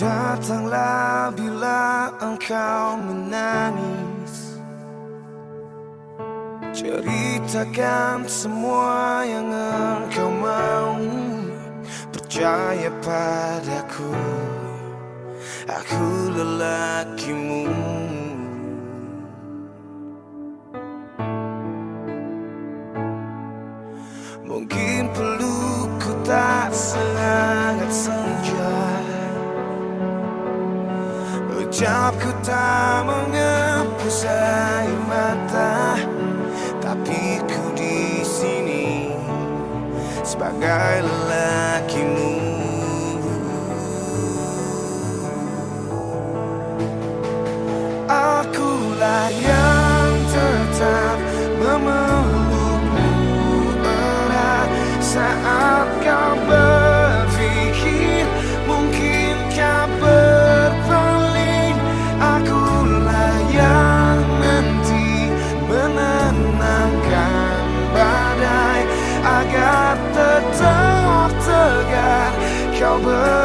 Datanglah bila engkau menangis. Ceritakan semua yang engkau mau. Percaya padaku Aku lelakimu. Mungkin perlu ku tak sangat Ucapku tak menghapus saya mata Tapi ku di sini Sebagai lelakimu. Akulah yang tetap memelukmu erat Saat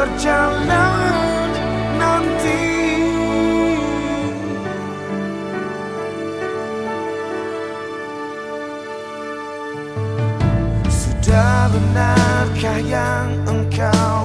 berjalan nanti. Sudah benarkah yang engkau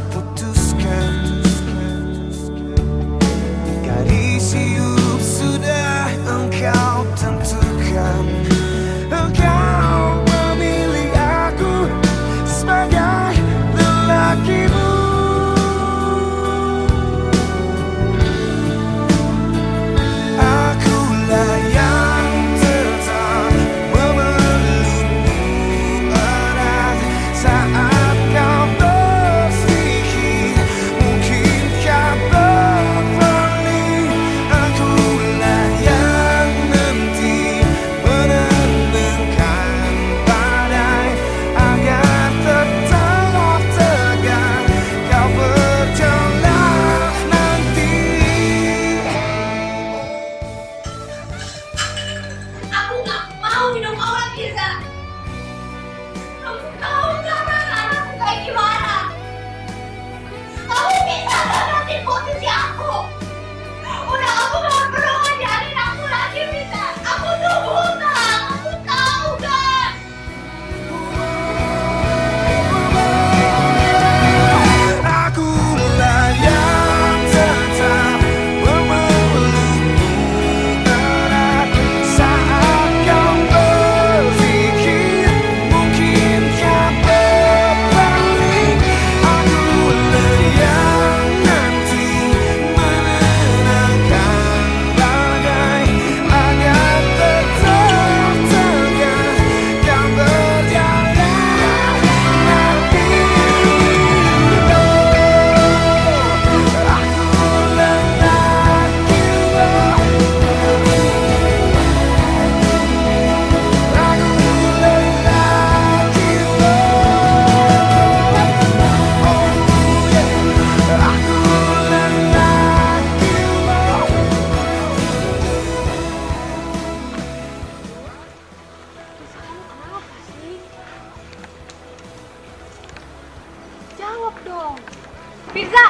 Pizza.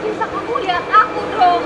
Pizza kamu lihat aku dong.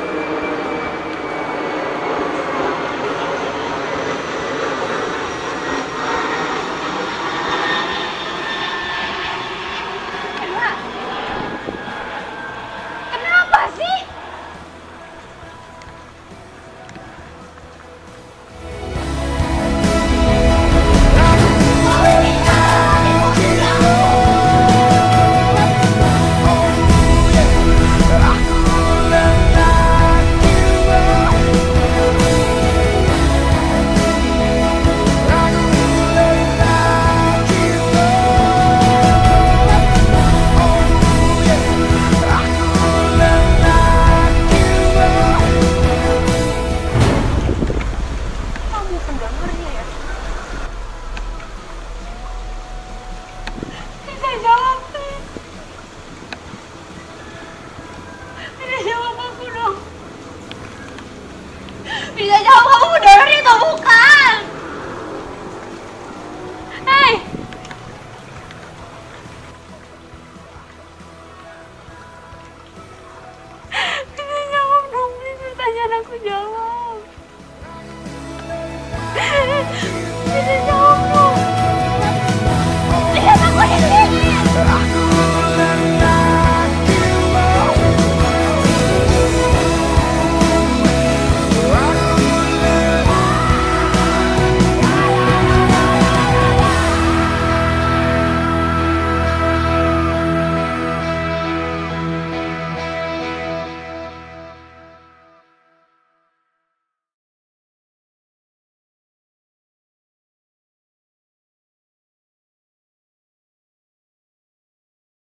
Bisa jawab kamu pendonor atau bukan? Hei! Bisa jawab dong, please pertanyaan aku jawab.